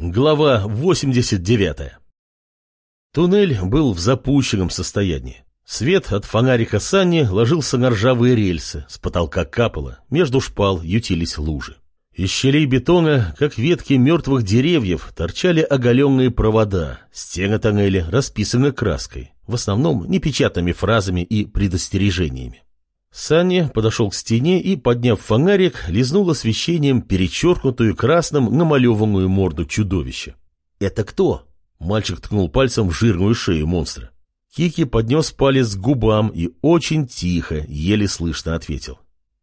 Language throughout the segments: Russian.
Глава 89 Туннель был в запущенном состоянии. Свет от фонарика Санни ложился на ржавые рельсы, с потолка капало, между шпал ютились лужи. Из щелей бетона, как ветки мертвых деревьев, торчали оголенные провода, стены тоннеля расписаны краской, в основном непечатными фразами и предостережениями. Саня подошел к стене и, подняв фонарик, лизнул освещением перечеркнутую красным намалеванную морду чудовища. «Это кто?» Мальчик ткнул пальцем в жирную шею монстра. Кики поднес палец к губам и очень тихо, еле слышно ответил.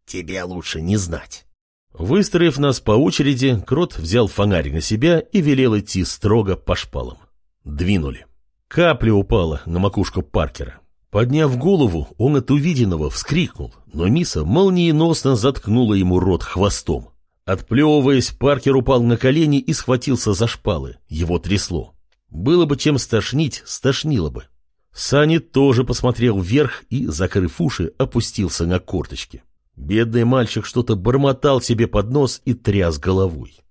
«Тебе лучше не знать». Выстроив нас по очереди, Крот взял фонарик на себя и велел идти строго по шпалам. Двинули. Капля упала на макушку Паркера. Подняв голову, он от увиденного вскрикнул, но Миса молниеносно заткнула ему рот хвостом. Отплевываясь, Паркер упал на колени и схватился за шпалы. Его трясло. Было бы чем стошнить, стошнило бы. Сани тоже посмотрел вверх и, закрыв уши, опустился на корточки. Бедный мальчик что-то бормотал себе под нос и тряс головой.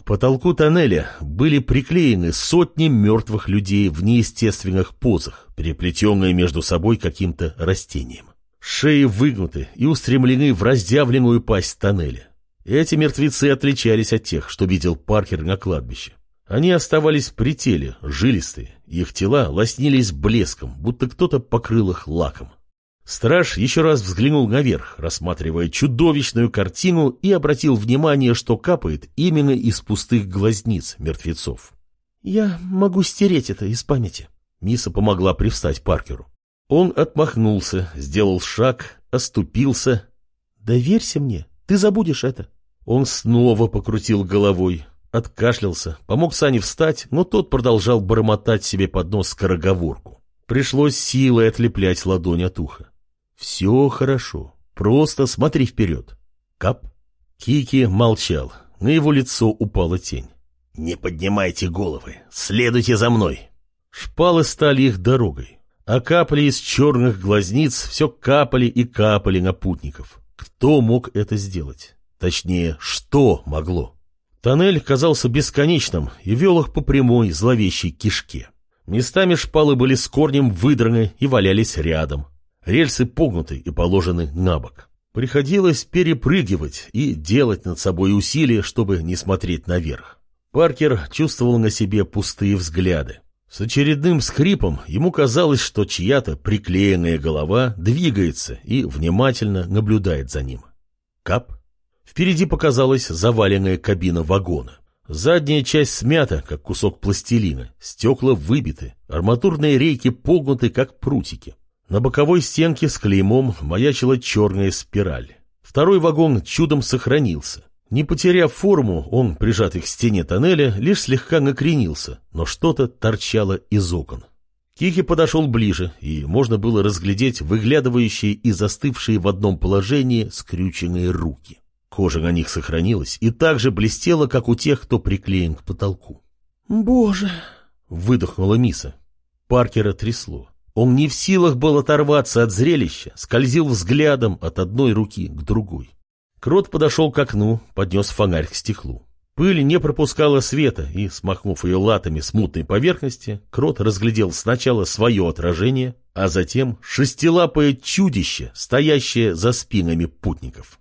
К потолку тоннеля были приклеены сотни мертвых людей в неестественных позах, переплетенные между собой каким-то растением. Шеи выгнуты и устремлены в раздявленную пасть тоннеля. Эти мертвецы отличались от тех, что видел Паркер на кладбище. Они оставались при теле, жилистые, их тела лоснились блеском, будто кто-то покрыл их лаком. Страж еще раз взглянул наверх, рассматривая чудовищную картину и обратил внимание, что капает именно из пустых глазниц мертвецов. «Я могу стереть это из памяти». Миса помогла привстать Паркеру. Он отмахнулся, сделал шаг, оступился. «Доверься мне, ты забудешь это». Он снова покрутил головой, откашлялся, помог Сане встать, но тот продолжал бормотать себе под нос скороговорку. Пришлось силой отлеплять ладонь от уха. «Все хорошо. Просто смотри вперед». Кап. Кики молчал. На его лицо упала тень. «Не поднимайте головы. Следуйте за мной». Шпалы стали их дорогой, а капли из черных глазниц все капали и капали на путников. Кто мог это сделать? Точнее, что могло? Тоннель казался бесконечным и вел их по прямой зловещей кишке. Местами шпалы были с корнем выдраны и валялись рядом, Рельсы погнуты и положены на бок. Приходилось перепрыгивать и делать над собой усилия, чтобы не смотреть наверх. Паркер чувствовал на себе пустые взгляды. С очередным скрипом ему казалось, что чья-то приклеенная голова двигается и внимательно наблюдает за ним. Кап. Впереди показалась заваленная кабина вагона. Задняя часть смята, как кусок пластилина, стекла выбиты, арматурные рейки погнуты, как прутики. На боковой стенке с клеймом маячила черная спираль. Второй вагон чудом сохранился. Не потеряв форму, он, прижатый к стене тоннеля, лишь слегка накренился, но что-то торчало из окон. Кики подошел ближе, и можно было разглядеть выглядывающие и застывшие в одном положении скрюченные руки. Кожа на них сохранилась и так же блестела, как у тех, кто приклеен к потолку. «Боже!» — выдохнула Миса. Паркера трясло. Он не в силах был оторваться от зрелища, скользил взглядом от одной руки к другой. Крот подошел к окну, поднес фонарь к стеклу. Пыль не пропускала света, и, смахнув ее латами с мутной поверхности, Крот разглядел сначала свое отражение, а затем шестилапое чудище, стоящее за спинами путников.